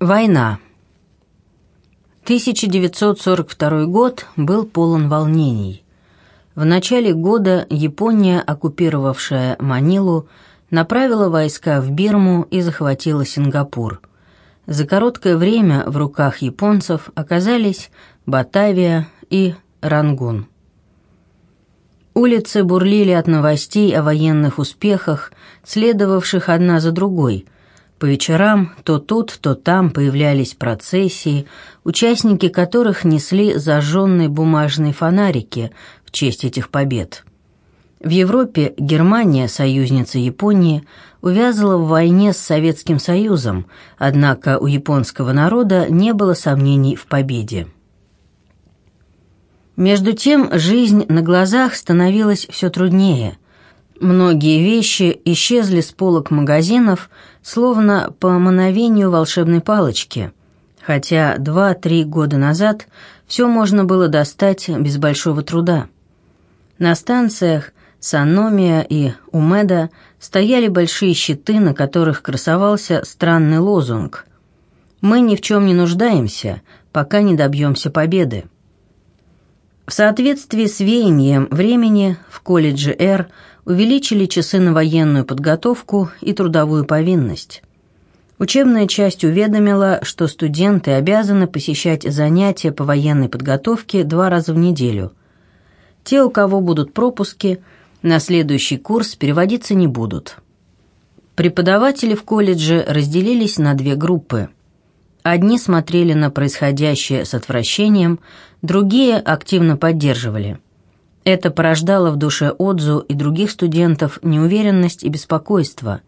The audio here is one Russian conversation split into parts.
Война. 1942 год был полон волнений. В начале года Япония, оккупировавшая Манилу, направила войска в Бирму и захватила Сингапур. За короткое время в руках японцев оказались Батавия и Рангун. Улицы бурлили от новостей о военных успехах, следовавших одна за другой – по вечерам то тут, то там появлялись процессии, участники которых несли зажженные бумажные фонарики в честь этих побед. В Европе Германия, союзница Японии, увязла в войне с Советским Союзом, однако у японского народа не было сомнений в победе. Между тем жизнь на глазах становилась все труднее – Многие вещи исчезли с полок магазинов, словно по мановению волшебной палочки, хотя два-три года назад все можно было достать без большого труда. На станциях Саномия и Умеда стояли большие щиты, на которых красовался странный лозунг «Мы ни в чем не нуждаемся, пока не добьемся победы». В соответствии с веянием времени в колледже «Р» увеличили часы на военную подготовку и трудовую повинность. Учебная часть уведомила, что студенты обязаны посещать занятия по военной подготовке два раза в неделю. Те, у кого будут пропуски, на следующий курс переводиться не будут. Преподаватели в колледже разделились на две группы. Одни смотрели на происходящее с отвращением, другие активно поддерживали – это порождало в душе Отзу и других студентов неуверенность и беспокойство.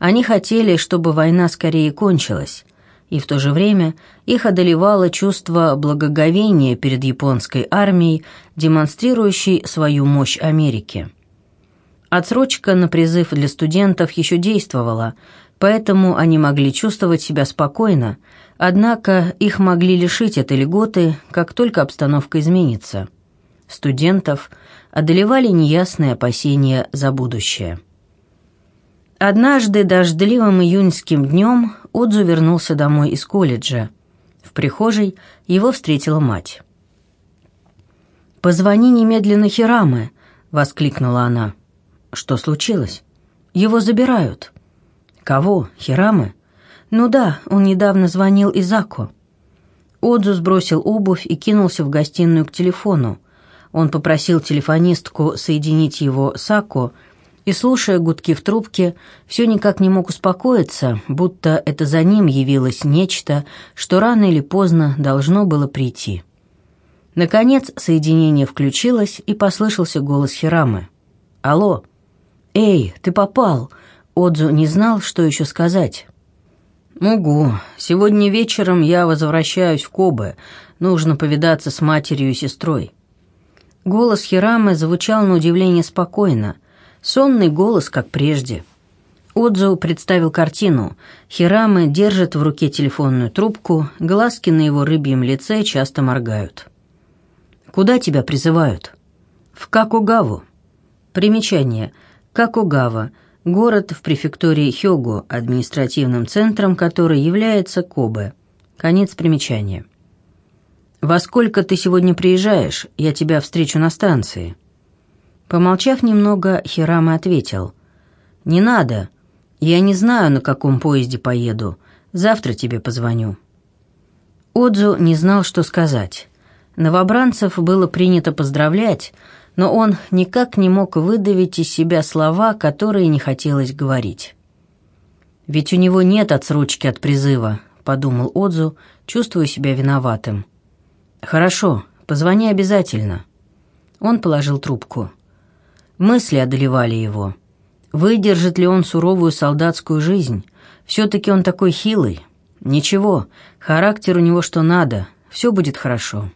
Они хотели, чтобы война скорее кончилась, и в то же время их одолевало чувство благоговения перед японской армией, демонстрирующей свою мощь Америки. Отсрочка на призыв для студентов еще действовала, поэтому они могли чувствовать себя спокойно, однако их могли лишить этой льготы, как только обстановка изменится студентов одолевали неясные опасения за будущее. Однажды дождливым июньским днем Отзу вернулся домой из колледжа. В прихожей его встретила мать. «Позвони немедленно Хираме!» — воскликнула она. «Что случилось?» «Его забирают». «Кого? Хираме?» «Ну да, он недавно звонил Изаку». Отзу сбросил обувь и кинулся в гостиную к телефону. Он попросил телефонистку соединить его с Ако, и, слушая гудки в трубке, все никак не мог успокоиться, будто это за ним явилось нечто, что рано или поздно должно было прийти. Наконец соединение включилось, и послышался голос Хирамы. «Алло! Эй, ты попал!» Отзу не знал, что еще сказать. «Угу. Сегодня вечером я возвращаюсь в Кобе. Нужно повидаться с матерью и сестрой». Голос Хирамы звучал на удивление спокойно. Сонный голос, как прежде. Отзу представил картину. Хирамы держит в руке телефонную трубку, глазки на его рыбьем лице часто моргают. «Куда тебя призывают?» «В Какугаву». Примечание. Какугава – город в префектуре Хёгу, административным центром которой является Кобе. Конец примечания. «Во сколько ты сегодня приезжаешь? Я тебя встречу на станции». Помолчав немного, Хирама ответил. «Не надо. Я не знаю, на каком поезде поеду. Завтра тебе позвоню». Отзу не знал, что сказать. Новобранцев было принято поздравлять, но он никак не мог выдавить из себя слова, которые не хотелось говорить. «Ведь у него нет отсрочки от призыва», — подумал Отзу, чувствуя себя виноватым. «Хорошо, позвони обязательно». Он положил трубку. Мысли одолевали его. Выдержит ли он суровую солдатскую жизнь? Все-таки он такой хилый. Ничего, характер у него что надо, все будет хорошо.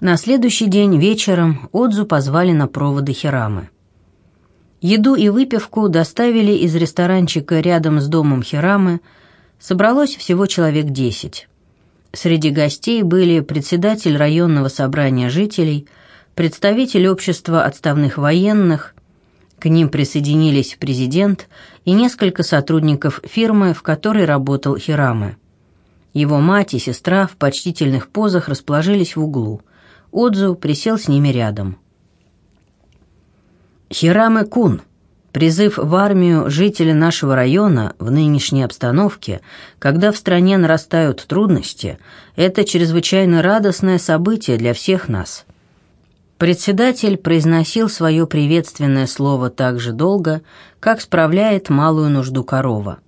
На следующий день вечером Отзу позвали на проводы Хирамы. Еду и выпивку доставили из ресторанчика рядом с домом Хирамы. Собралось всего человек десять. Среди гостей были председатель районного собрания жителей, представитель общества отставных военных, К ним присоединились президент и несколько сотрудников фирмы, в которой работал Хираме. Его мать и сестра в почтительных позах расположились в углу. Отзу присел с ними рядом. «Хираме Кун», Призыв в армию жителя нашего района в нынешней обстановке, когда в стране нарастают трудности, это чрезвычайно радостное событие для всех нас. Председатель произносил свое приветственное слово так же долго, как справляет малую нужду корова.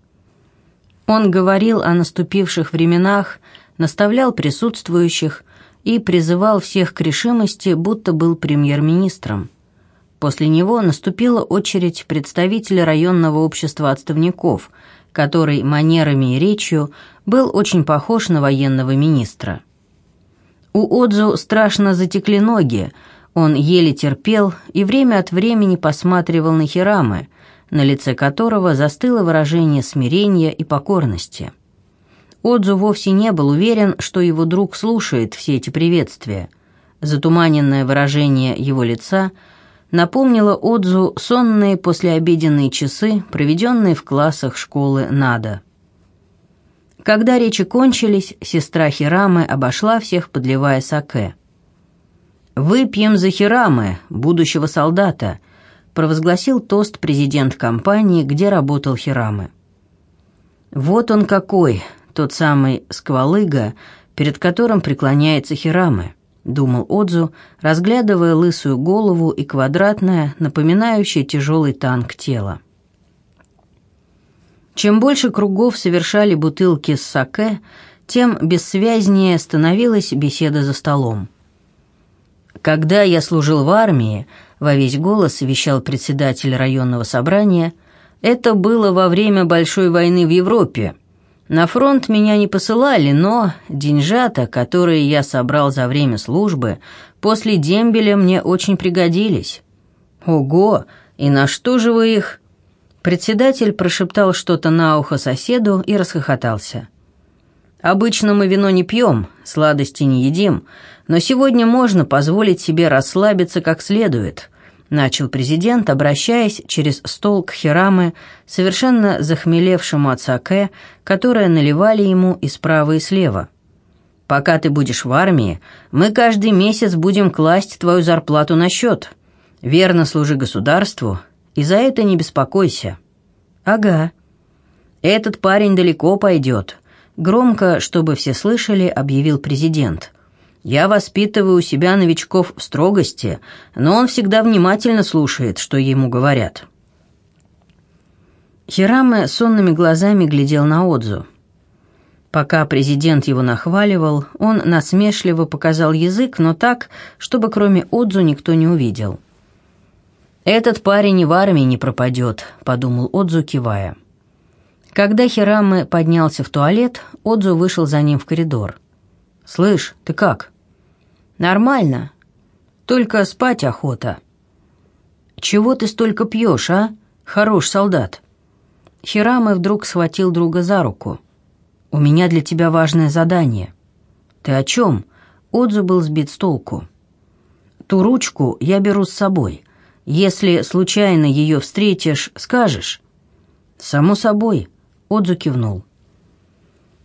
Он говорил о наступивших временах, наставлял присутствующих и призывал всех к решимости, будто был премьер-министром. После него наступила очередь представителя районного общества отставников, который манерами и речью был очень похож на военного министра. У Отзу страшно затекли ноги, он еле терпел и время от времени посматривал на Хирамы, на лице которого застыло выражение смирения и покорности. Отзу вовсе не был уверен, что его друг слушает все эти приветствия. Затуманенное выражение его лица – напомнила Отзу сонные послеобеденные часы, проведенные в классах школы Нада. Когда речи кончились, сестра Хирамы обошла всех, подливая саке. «Выпьем за Хирамы, будущего солдата», провозгласил тост президент компании, где работал Хирамы. «Вот он какой, тот самый сквалыга, перед которым преклоняется Хирамы думал Отзу, разглядывая лысую голову и квадратное, напоминающее тяжелый танк тело. Чем больше кругов совершали бутылки с саке, тем бессвязнее становилась беседа за столом. «Когда я служил в армии», — во весь голос вещал председатель районного собрания, «это было во время Большой войны в Европе», на фронт меня не посылали, но деньжата, которые я собрал за время службы, после дембеля мне очень пригодились. Ого, и на что же вы их? Председатель прошептал что-то на ухо соседу и расхохотался. Обычно мы вино не пьем, сладости не едим, но сегодня можно позволить себе расслабиться как следует. — начал президент, обращаясь через стол к Хираме, совершенно захмелевшему от саке, которое наливали ему и справа, и слева. «Пока ты будешь в армии, мы каждый месяц будем класть твою зарплату на счет. Верно служи государству, и за это не беспокойся». «Ага». «Этот парень далеко пойдет», — громко, чтобы все слышали, объявил президент. Я воспитываю у себя новичков в строгости, но он всегда внимательно слушает, что ему говорят». Хираме сонными глазами глядел на Отзу. Пока президент его нахваливал, он насмешливо показал язык, но так, чтобы кроме Отзу никто не увидел. «Этот парень и в армии не пропадет», — подумал Отзу, кивая. Когда Хираме поднялся в туалет, Отзу вышел за ним в коридор. «Слышь, ты как?» «Нормально. Только спать охота». «Чего ты столько пьешь, а? Хорош солдат». Хирамы вдруг схватил друга за руку. «У меня для тебя важное задание». «Ты о чем?» Отзу был сбит с толку. «Ту ручку я беру с собой. Если случайно ее встретишь, скажешь». «Само собой», — Отзу кивнул.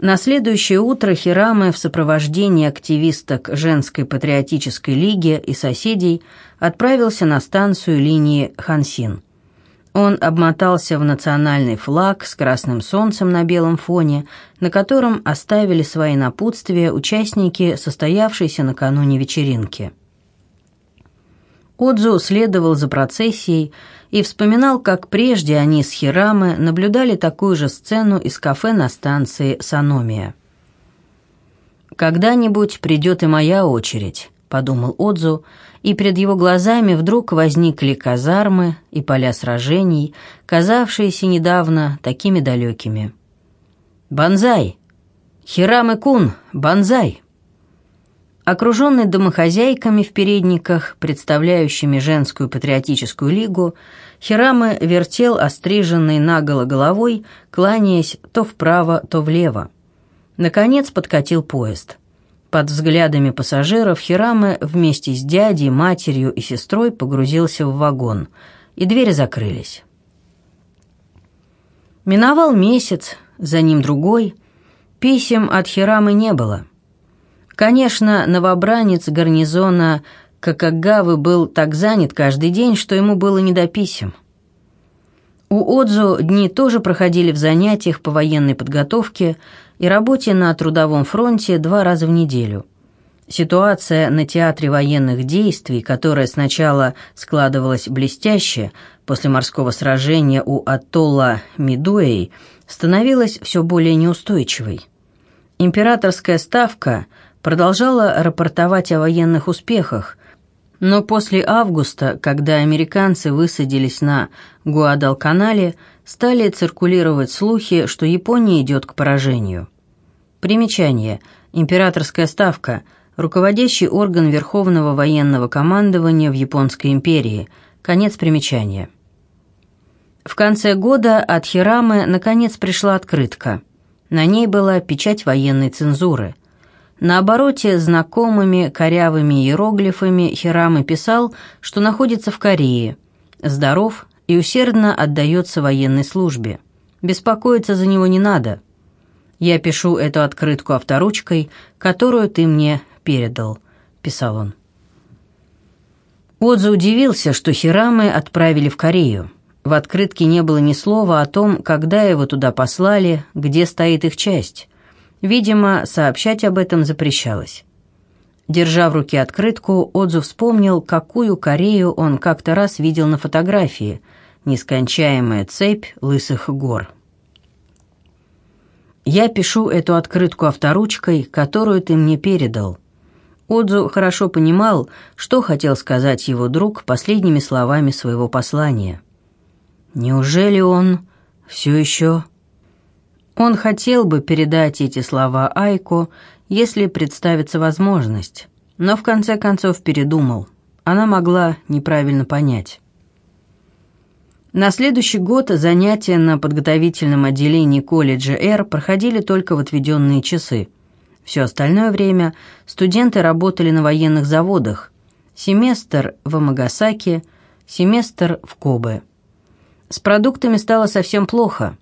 На следующее утро Хираме в сопровождении активисток женской патриотической лиги и соседей отправился на станцию линии Хансин. Он обмотался в национальный флаг с красным солнцем на белом фоне, на котором оставили свои напутствия участники состоявшейся накануне вечеринки. Отзу следовал за процессией и вспоминал, как прежде они с Хирамы наблюдали такую же сцену из кафе на станции Саномия. «Когда-нибудь придет и моя очередь», — подумал Отзу, и перед его глазами вдруг возникли казармы и поля сражений, казавшиеся недавно такими далекими. «Бонзай! Хирамы-кун, бонзай!» Окруженный домохозяйками в передниках, представляющими женскую патриотическую лигу, Хираме вертел остриженной наголо головой, кланяясь то вправо, то влево. Наконец подкатил поезд. Под взглядами пассажиров Хираме вместе с дядей, матерью и сестрой погрузился в вагон, и двери закрылись. Миновал месяц, за ним другой. Писем от Хирамы не было. Конечно, новобранец гарнизона Какагавы был так занят каждый день, что ему было не до писем. У Отзу дни тоже проходили в занятиях по военной подготовке и работе на трудовом фронте два раза в неделю. Ситуация на театре военных действий, которая сначала складывалась блестяще после морского сражения у атолла Мидуэй, становилась все более неустойчивой. Императорская ставка продолжала рапортовать о военных успехах, но после августа, когда американцы высадились на Гуадалканале, стали циркулировать слухи, что Япония идет к поражению. Примечание. Императорская ставка – руководящий орган Верховного военного командования в Японской империи. Конец примечания. В конце года от Хирамы наконец пришла открытка. На ней была печать военной цензуры. На обороте знакомыми корявыми иероглифами Хирамы писал, что находится в Корее, здоров и усердно отдается военной службе. Беспокоиться за него не надо. Я пишу эту открытку авторучкой, которую ты мне передал», — писал он. Отзу удивился, что Хирамы отправили в Корею. В открытке не было ни слова о том, когда его туда послали, где стоит их часть. Видимо, сообщать об этом запрещалось. Держа в руке открытку, Отзу вспомнил, какую Корею он как-то раз видел на фотографии. Нескончаемая цепь лысых гор. «Я пишу эту открытку авторучкой, которую ты мне передал. Отзу хорошо понимал, что хотел сказать его друг последними словами своего послания. Неужели он все еще... Он хотел бы передать эти слова Айко, если представится возможность, но в конце концов передумал. Она могла неправильно понять. На следующий год занятия на подготовительном отделении колледжа Р проходили только в отведенные часы – все остальное время студенты работали на военных заводах. Семестр в Амагасаке, семестр в Кобе. С продуктами стало совсем плохо.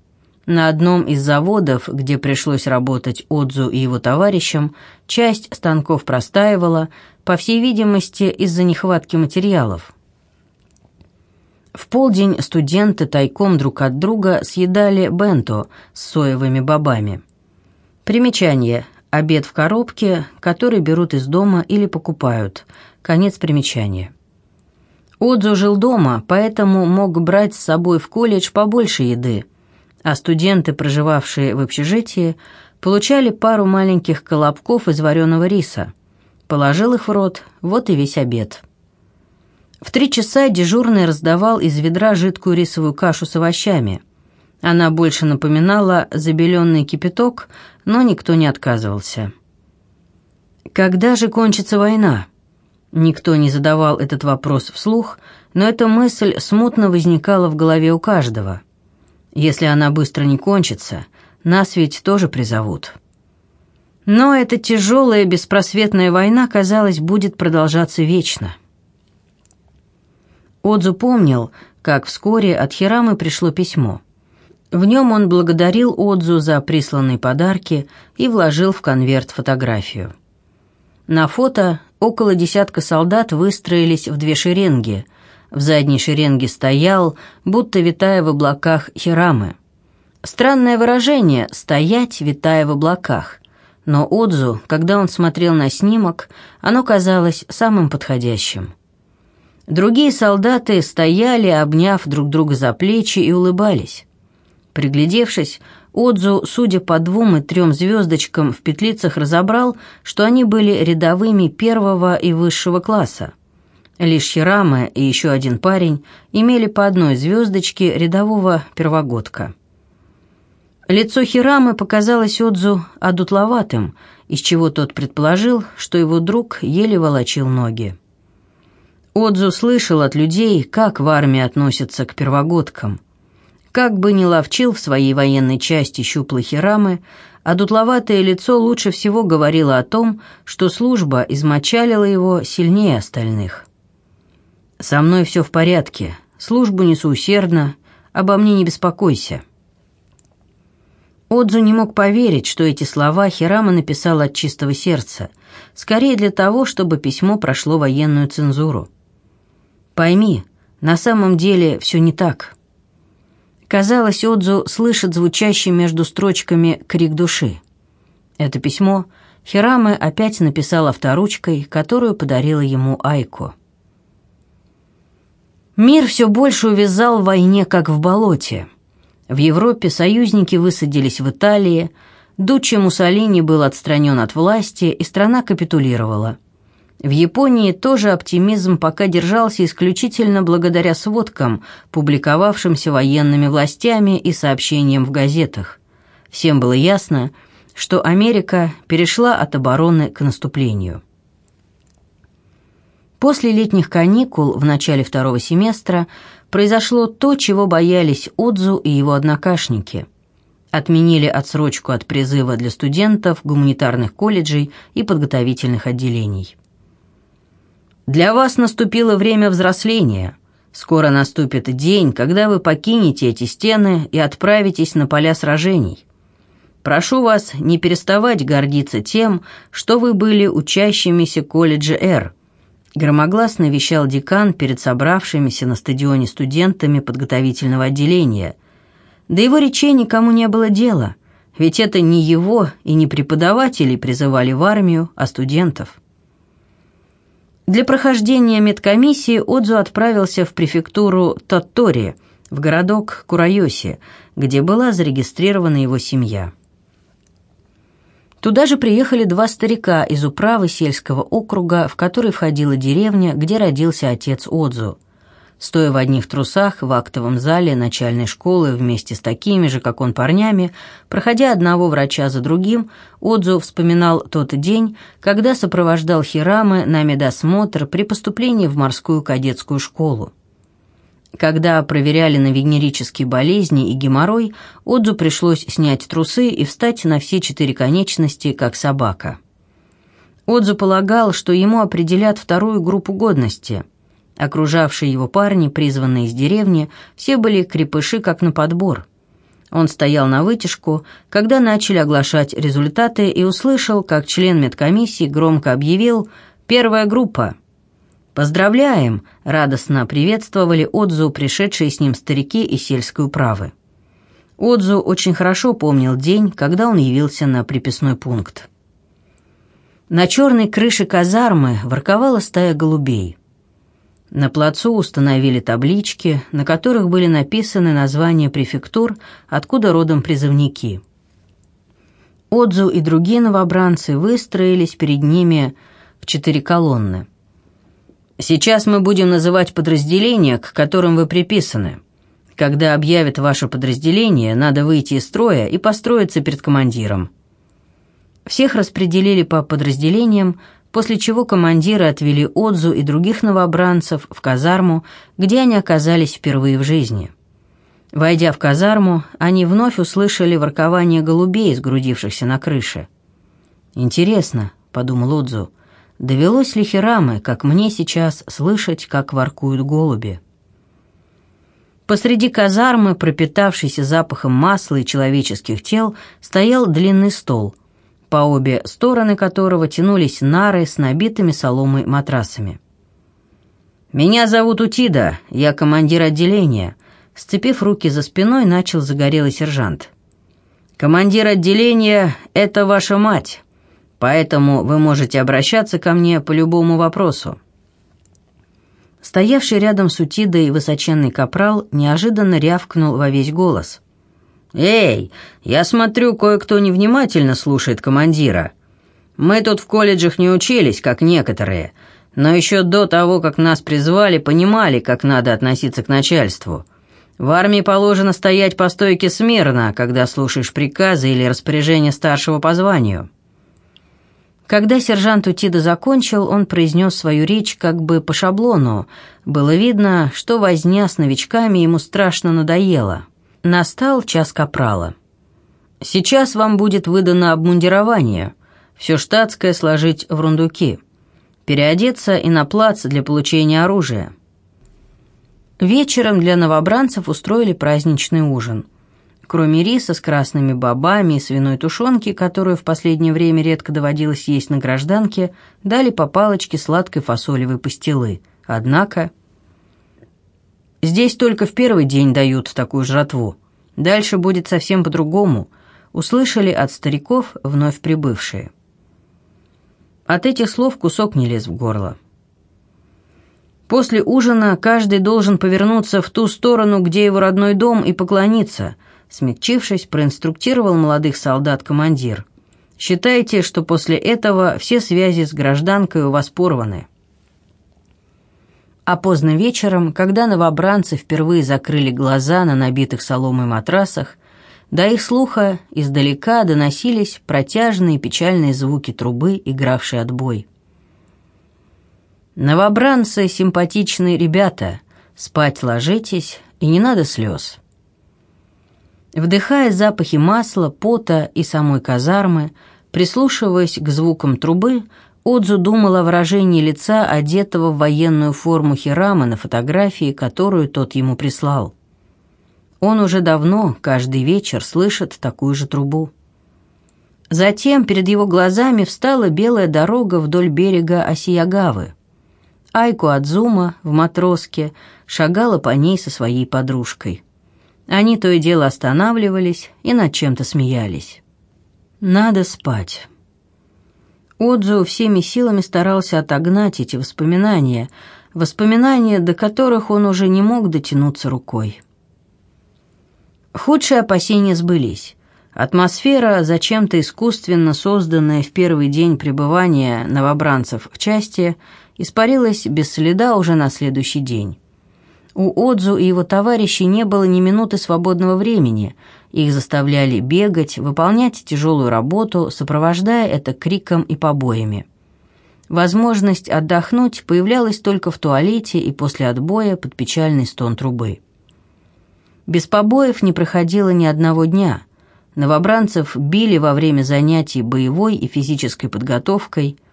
На одном из заводов, где пришлось работать Отзу и его товарищам, часть станков простаивала, по всей видимости, из-за нехватки материалов. В полдень студенты тайком друг от друга съедали бенто с соевыми бобами. Примечание. Обед в коробке, который берут из дома или покупают. Конец примечания. Отзу жил дома, поэтому мог брать с собой в колледж побольше еды, а студенты, проживавшие в общежитии, получали пару маленьких колобков из вареного риса. Положил их в рот, вот и весь обед. В три часа дежурный раздавал из ведра жидкую рисовую кашу с овощами – она больше напоминала забеленный кипяток, но никто не отказывался. «Когда же кончится война?» Никто не задавал этот вопрос вслух, но эта мысль смутно возникала в голове у каждого. Если она быстро не кончится, нас ведь тоже призовут. Но эта тяжелая беспросветная война, казалось, будет продолжаться вечно. Отзу помнил, как вскоре от Хирамы пришло письмо – в нем он благодарил Отзу за присланные подарки и вложил в конверт фотографию. На фото около десятка солдат выстроились в две шеренги. В задней шеренге стоял, будто витая в облаках Хирамы. Странное выражение «стоять, витая в облаках», но Отзу, когда он смотрел на снимок, оно казалось самым подходящим. Другие солдаты стояли, обняв друг друга за плечи и улыбались. Приглядевшись, Отзу, судя по двум и трем звездочкам в петлицах, разобрал, что они были рядовыми первого и высшего класса. Лишь Хирама и еще один парень имели по одной звездочке рядового первогодка. Лицо Хирамы показалось Отзу одутловатым, из чего тот предположил, что его друг еле волочил ноги. Отзу слышал от людей, как в армии относятся к первогодкам – как бы ни ловчил в своей военной части щуплый Хирамы, а лицо лучше всего говорило о том, что служба измочалила его сильнее остальных. «Со мной все в порядке», службу несу усердно, обо мне не беспокойся». Отзу не мог поверить, что эти слова Хирама написал от чистого сердца, скорее для того, чтобы письмо прошло военную цензуру. «Пойми, на самом деле все не так». Казалось, Отзу слышит звучащий между строчками крик души. Это письмо Хираме опять написал авторучкой, которую подарила ему Айко. Мир все больше увязал в войне, как в болоте. В Европе союзники высадились в Италии, Дуччи Муссолини был отстранен от власти, и страна капитулировала. В Японии тоже оптимизм пока держался исключительно благодаря сводкам, публиковавшимся военными властями и сообщениям в газетах. Всем было ясно, что Америка перешла от обороны к наступлению. После летних каникул в начале второго семестра произошло то, чего боялись Отзу и его однокашники. Отменили отсрочку от призыва для студентов гуманитарных колледжей и подготовительных отделений. Для вас наступило время взросления. Скоро наступит день, когда вы покинете эти стены и отправитесь на поля сражений. Прошу вас не переставать гордиться тем, что вы были учащимися колледжа Р. Громогласно вещал декан перед собравшимися на стадионе студентами подготовительного отделения. До его речей никому не было дела, ведь это не его и не преподаватели призывали в армию, а студентов. Для прохождения медкомиссии Отзу отправился в префектуру Тоттори, в городок Курайоси, где была зарегистрирована его семья. Туда же приехали два старика из управы сельского округа, в который входила деревня, где родился отец Отзу – Стоя в одних трусах в актовом зале начальной школы вместе с такими же, как он, парнями, проходя одного врача за другим, Отзу вспоминал тот день, когда сопровождал Хирамы на медосмотр при поступлении в морскую кадетскую школу. Когда проверяли на венерические болезни и геморрой, Отзу пришлось снять трусы и встать на все четыре конечности, как собака. Отзу полагал, что ему определят вторую группу годности – Окружавшие его парни, призванные из деревни, все были крепыши как на подбор. Он стоял на вытяжку, когда начали оглашать результаты и услышал, как член медкомиссии громко объявил «Первая группа». «Поздравляем!» — радостно приветствовали Отзу пришедшие с ним старики из сельской управы. Отзу очень хорошо помнил день, когда он явился на приписной пункт. На черной крыше казармы ворковала стая голубей. На плацу установили таблички, на которых были написаны названия префектур, откуда родом призывники. Отзу и другие новобранцы выстроились перед ними в четыре колонны. «Сейчас мы будем называть подразделения, к которым вы приписаны. Когда объявят ваше подразделение, надо выйти из строя и построиться перед командиром». Всех распределили по подразделениям, после чего командиры отвели Отзу и других новобранцев в казарму, где они оказались впервые в жизни. Войдя в казарму, они вновь услышали воркование голубей, сгрудившихся на крыше. «Интересно», — подумал Отзу, — «довелось ли Хирамы, как мне сейчас, слышать, как воркуют голуби?» Посреди казармы, пропитавшийся запахом масла и человеческих тел, стоял длинный стол, по обе стороны которого тянулись нары с набитыми соломой матрасами. «Меня зовут Утида, я командир отделения», — сцепив руки за спиной, начал загорелый сержант. «Командир отделения — это ваша мать, поэтому вы можете обращаться ко мне по любому вопросу». Стоявший рядом с Утидой высоченный капрал неожиданно рявкнул во весь голос — «Эй, я смотрю, кое-кто невнимательно слушает командира. Мы тут в колледжах не учились, как некоторые, но еще до того, как нас призвали, понимали, как надо относиться к начальству. В армии положено стоять по стойке смирно, когда слушаешь приказы или распоряжения старшего по званию». Когда сержант Утида закончил, он произнес свою речь как бы по шаблону. Было видно, что возня с новичками ему страшно надоела. Настал час капрала. «Сейчас вам будет выдано обмундирование. Все штатское сложить в рундуки. Переодеться и на плац для получения оружия». Вечером для новобранцев устроили праздничный ужин. Кроме риса с красными бобами и свиной тушенки, которую в последнее время редко доводилось есть на гражданке, дали по палочке сладкой фасолевой пастилы. Однако... Здесь только в первый день дают такую жратву. Дальше будет совсем по-другому, услышали от стариков вновь прибывшие. От этих слов кусок не лез в горло. После ужина каждый должен повернуться в ту сторону, где его родной дом, и поклониться. Смягчившись, проинструктировал молодых солдат командир. Считайте, что после этого все связи с гражданкой у вас порваны. А поздно вечером, когда новобранцы впервые закрыли глаза на набитых соломой матрасах, до их слуха издалека доносились протяжные печальные звуки трубы, игравшей отбой. «Новобранцы — симпатичные ребята. Спать ложитесь, и не надо слез». Вдыхая запахи масла, пота и самой казармы, прислушиваясь к звукам трубы, Отзу думал о выражении лица, одетого в военную форму Хирама на фотографии, которую тот ему прислал. Он уже давно, каждый вечер, слышит такую же трубу. Затем перед его глазами встала белая дорога вдоль берега Осиягавы. Айку Адзума в матроске шагала по ней со своей подружкой. Они то и дело останавливались и над чем-то смеялись. «Надо спать». Отзу всеми силами старался отогнать эти воспоминания, воспоминания, до которых он уже не мог дотянуться рукой. Худшие опасения сбылись. Атмосфера, зачем-то искусственно созданная в первый день пребывания новобранцев в части, испарилась без следа уже на следующий день. У Отзу и его товарищей не было ни минуты свободного времени. Их заставляли бегать, выполнять тяжелую работу, сопровождая это криком и побоями. Возможность отдохнуть появлялась только в туалете и после отбоя под печальный стон трубы. Без побоев не проходило ни одного дня. Новобранцев били во время занятий боевой и физической подготовкой –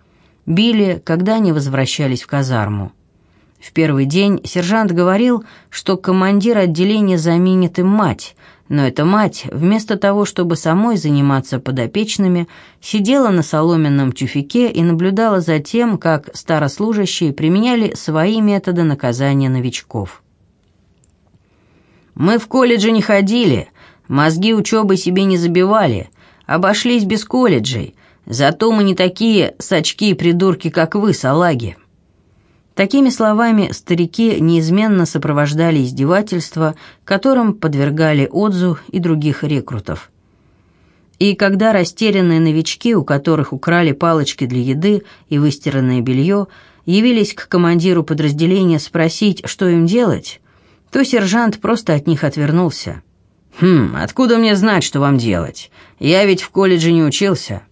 Били, когда они возвращались в казарму. В первый день сержант говорил, что командир отделения заменит им мать, но эта мать, вместо того, чтобы самой заниматься подопечными, сидела на соломенном тюфике и наблюдала за тем, как старослужащие применяли свои методы наказания новичков. «Мы в колледже не ходили, мозги учебы себе не забивали, обошлись без колледжей», Зато мы не такие сачки и придурки, как вы, салаги». Такими словами старики неизменно сопровождали издевательства, которым подвергали Отзу и других рекрутов. И когда растерянные новички, у которых украли палочки для еды и выстиранное белье, явились к командиру подразделения спросить, что им делать, то сержант просто от них отвернулся. «Хм, откуда мне знать, что вам делать? Я ведь в колледже не учился».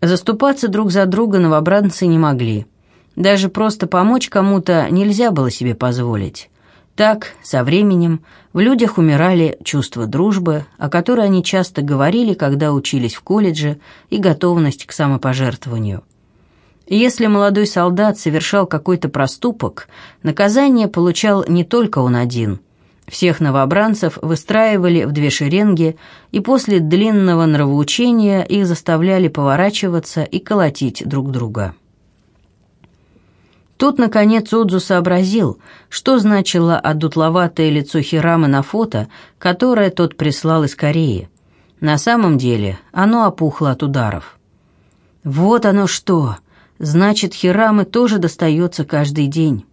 Заступаться друг за друга новобранцы не могли. Даже просто помочь кому-то нельзя было себе позволить. Так, со временем, в людях умирали чувства дружбы, о которой они часто говорили, когда учились в колледже, и готовность к самопожертвованию. Если молодой солдат совершал какой-то проступок, наказание получал не только он один – всех новобранцев выстраивали в две шеренги, и после длинного нравоучения их заставляли поворачиваться и колотить друг друга. Тут, наконец, Отзу сообразил, что значило одутловатое лицо Хирамы на фото, которое тот прислал из Кореи. На самом деле оно опухло от ударов. «Вот оно что! Значит, Хирамы тоже достается каждый день».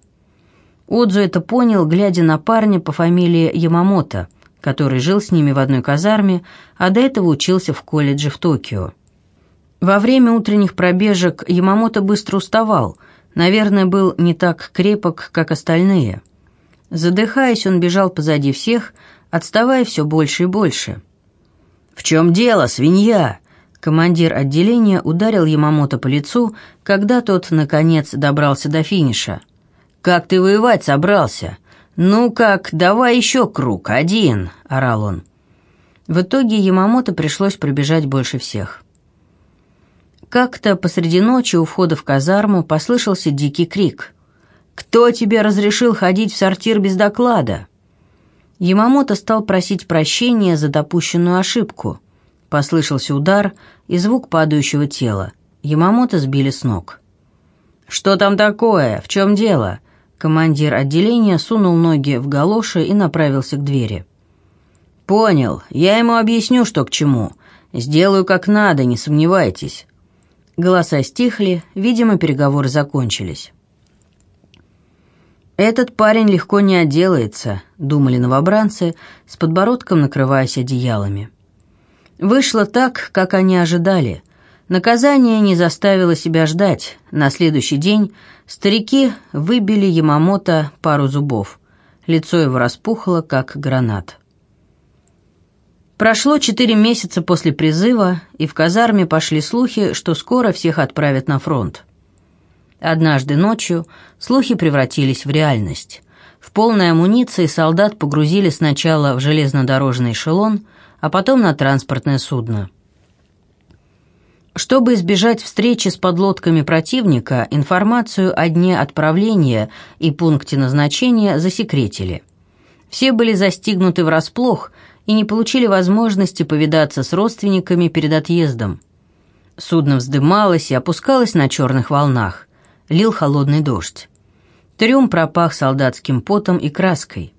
Отзу это понял, глядя на парня по фамилии Ямамото, который жил с ними в одной казарме, а до этого учился в колледже в Токио. Во время утренних пробежек Ямамото быстро уставал, наверное, был не так крепок, как остальные. Задыхаясь, он бежал позади всех, отставая все больше и больше. «В чем дело, свинья?» Командир отделения ударил Ямамото по лицу, когда тот, наконец, добрался до финиша – «Как ты воевать собрался? Ну как, давай еще круг, один!» – орал он. В итоге Ямамото пришлось пробежать больше всех. Как-то посреди ночи у входа в казарму послышался дикий крик. Кто тебе разрешил ходить в сортир без доклада?» Ямамото стал просить прощения за допущенную ошибку. Послышался удар и звук падающего тела. Ямамото сбили с ног. «Что там такое? В чем дело?» Командир отделения сунул ноги в галоши и направился к двери. «Понял. Я ему объясню, что к чему. Сделаю как надо, не сомневайтесь». Голоса стихли, видимо, переговоры закончились. «Этот парень легко не отделается», — думали новобранцы, с подбородком накрываясь одеялами. Вышло так, как они ожидали. Наказание не заставило себя ждать. На следующий день старики выбили Ямамото пару зубов. Лицо его распухло, как гранат. Прошло четыре месяца после призыва, и в казарме пошли слухи, что скоро всех отправят на фронт. Однажды ночью слухи превратились в реальность. В полной амуниции солдат погрузили сначала в железнодорожный эшелон, а потом на транспортное судно. Чтобы избежать встречи с подлодками противника, информацию о дне отправления и пункте назначения засекретили. Все были застигнуты врасплох и не получили возможности повидаться с родственниками перед отъездом. Судно вздымалось и опускалось на черных волнах лил холодный дождь. Трюм пропах солдатским потом и краской.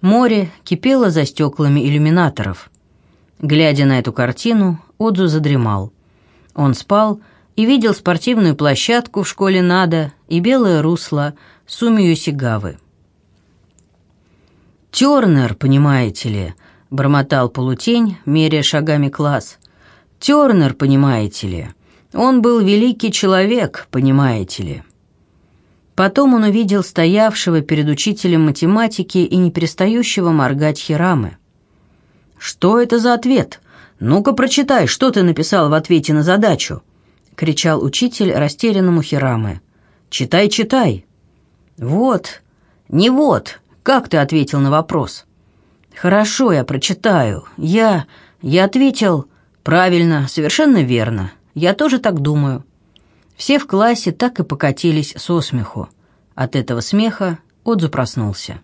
Море кипело за стеклами иллюминаторов. Глядя на эту картину, Отзу задремал. Он спал и видел спортивную площадку в школе Нада и белое русло Сумию Сигавы. «Тернер, понимаете ли», — бормотал полутень, меряя шагами класс. «Тернер, понимаете ли». Он был великий человек, понимаете ли. Потом он увидел стоявшего перед учителем математики и не перестающего моргать Хирамы. «Что это за ответ? Ну-ка прочитай, что ты написал в ответе на задачу!» — кричал учитель растерянному Хирамы. «Читай, читай!» «Вот, не вот, как ты ответил на вопрос?» «Хорошо, я прочитаю. Я... я ответил...» «Правильно, совершенно верно. Я тоже так думаю. Все в классе так и покатились со смеху. От этого смеха Отзу проснулся.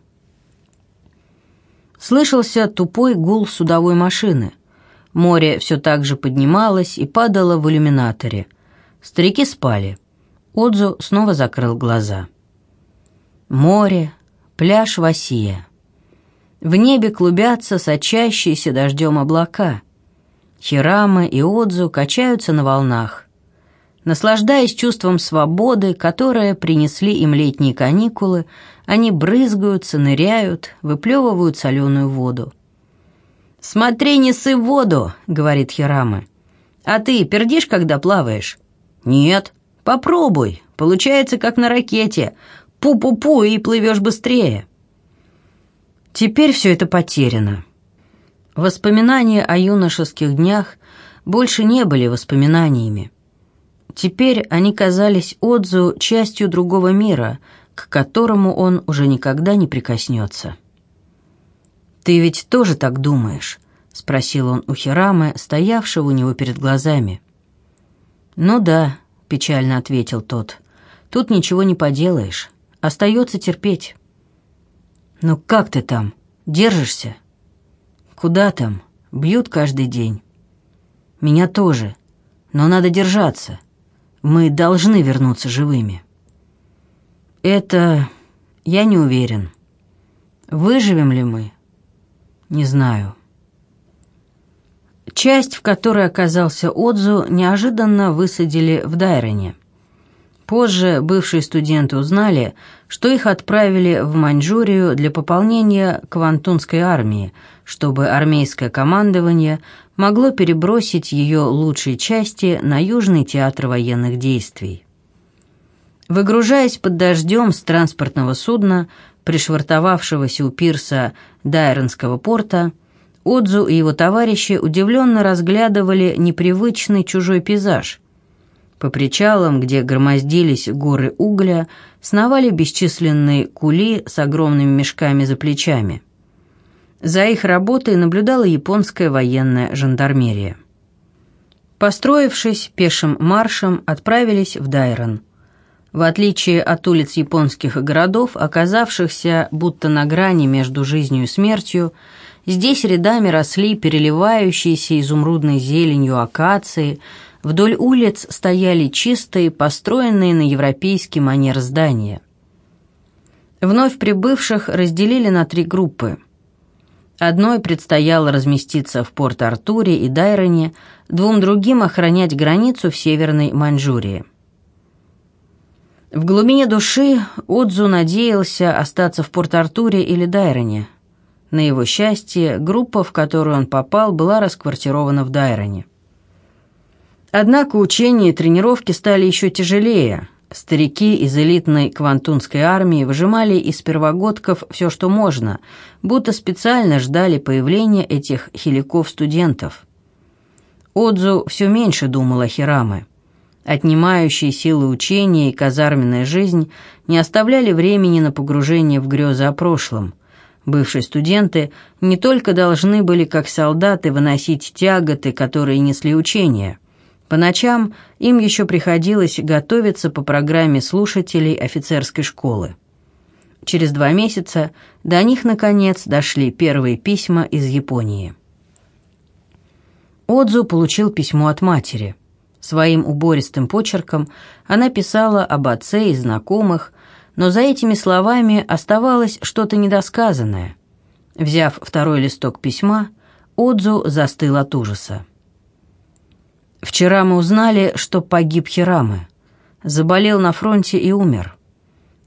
Слышался тупой гул судовой машины. Море все так же поднималось и падало в иллюминаторе. Старики спали. Отзу снова закрыл глаза. Море, пляж Васия. В небе клубятся сочащиеся дождем облака. Хирама и Отзу качаются на волнах. Наслаждаясь чувством свободы, которое принесли им летние каникулы, они брызгаются, ныряют, выплевывают соленую воду. «Смотри, не ссы воду», — говорит Хирама. «А ты пердишь, когда плаваешь?» «Нет». «Попробуй. Получается, как на ракете. Пу-пу-пу, и плывешь быстрее». Теперь все это потеряно. Воспоминания о юношеских днях больше не были воспоминаниями. Теперь они казались Отзу частью другого мира, к которому он уже никогда не прикоснется. «Ты ведь тоже так думаешь?» — спросил он у Хирамы, стоявшего у него перед глазами. «Ну да», — печально ответил тот, — «тут ничего не поделаешь, остается терпеть». «Ну как ты там? Держишься?» Куда там? Бьют каждый день. Меня тоже. Но надо держаться. Мы должны вернуться живыми. Это... я не уверен. Выживем ли мы? Не знаю. Часть, в которой оказался Отзу, неожиданно высадили в Дайроне. Позже бывшие студенты узнали, что их отправили в Маньчжурию для пополнения Квантунской армии, чтобы армейское командование могло перебросить ее лучшие части на Южный театр военных действий. Выгружаясь под дождем с транспортного судна, пришвартовавшегося у пирса Дайронского порта, Отзу и его товарищи удивленно разглядывали непривычный чужой пейзаж – по причалам, где громоздились горы угля, сновали бесчисленные кули с огромными мешками за плечами. За их работой наблюдала японская военная жандармерия. Построившись пешим маршем, отправились в Дайрон. В отличие от улиц японских городов, оказавшихся будто на грани между жизнью и смертью, здесь рядами росли переливающиеся изумрудной зеленью акации, вдоль улиц стояли чистые, построенные на европейский манер здания. Вновь прибывших разделили на три группы. Одной предстояло разместиться в Порт-Артуре и Дайроне, двум другим охранять границу в Северной Маньчжурии. В глубине души Отзу надеялся остаться в Порт-Артуре или Дайроне. На его счастье, группа, в которую он попал, была расквартирована в Дайроне. Однако учения и тренировки стали еще тяжелее. Старики из элитной квантунской армии выжимали из первогодков все, что можно, будто специально ждали появления этих хиликов-студентов. Отзу все меньше думал о Хираме. Отнимающие силы учения и казарменная жизнь не оставляли времени на погружение в грезы о прошлом. Бывшие студенты не только должны были, как солдаты, выносить тяготы, которые несли учения. По ночам им еще приходилось готовиться по программе слушателей офицерской школы. Через два месяца до них, наконец, дошли первые письма из Японии. Отзу получил письмо от матери – Своим убористым почерком она писала об отце и знакомых, но за этими словами оставалось что-то недосказанное. Взяв второй листок письма, Отзу застыл от ужаса. «Вчера мы узнали, что погиб Хирамы. Заболел на фронте и умер.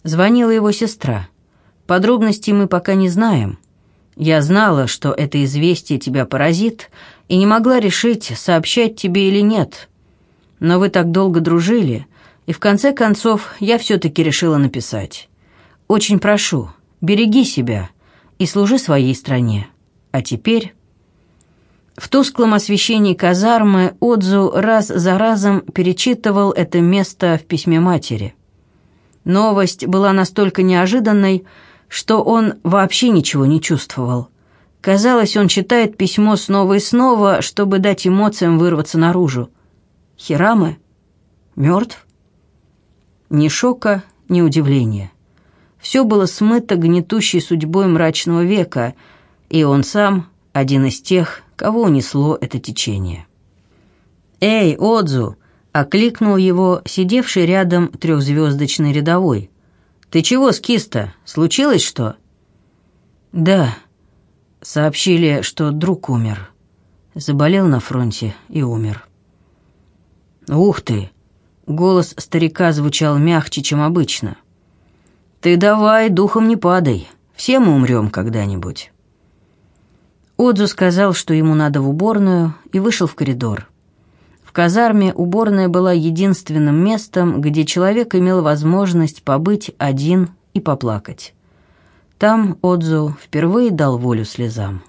Звонила его сестра. Подробностей мы пока не знаем. Я знала, что это известие тебя поразит, и не могла решить, сообщать тебе или нет, но вы так долго дружили, и в конце концов я все-таки решила написать. Очень прошу, береги себя и служи своей стране. А теперь...» В тусклом освещении казармы Отзу раз за разом перечитывал это место в письме матери. Новость была настолько неожиданной, что он вообще ничего не чувствовал. Казалось, он читает письмо снова и снова, чтобы дать эмоциям вырваться наружу. Хирамы мертв? Ни шока, ни удивления. Все было смыто гнетущей судьбой мрачного века, и он сам один из тех, кого унесло это течение. «Эй, Отзу!» — окликнул его сидевший рядом трехзвездочный рядовой. «Ты чего, скиста? Случилось что?» «Да», — сообщили, что друг умер. Заболел на фронте и умер. «Ух ты!» — голос старика звучал мягче, чем обычно. «Ты давай, духом не падай, все мы умрем когда-нибудь». Отзу сказал, что ему надо в уборную, и вышел в коридор. В казарме уборная была единственным местом, где человек имел возможность побыть один и поплакать. Там Отзу впервые дал волю слезам.